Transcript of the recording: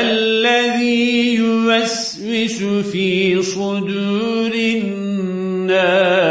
الذي يوسوس في صدور الناس.